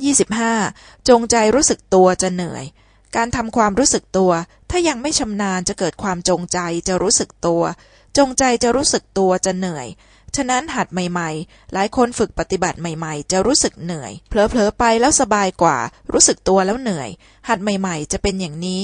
25. จงใจรู้สึกตัวจะเหนื่อย การทำความรู้สึกตัว ถ้ายังไม่ชำนาญจะเกิดความจงใจจะรู้สึกตัว จงใจจะรู้สึกตัวจะเหนื่อย ฉะนั้นหัดใหม่ๆ หลายคนฝึกปฏิบัติใหม่ๆ จะรู้สึกเหนื่อย เผลอๆไปแล้วสบายกว่า รู้สึกตัวแล้วเหนื่อย หัดใหม่ๆ จะเป็นอย่างนี้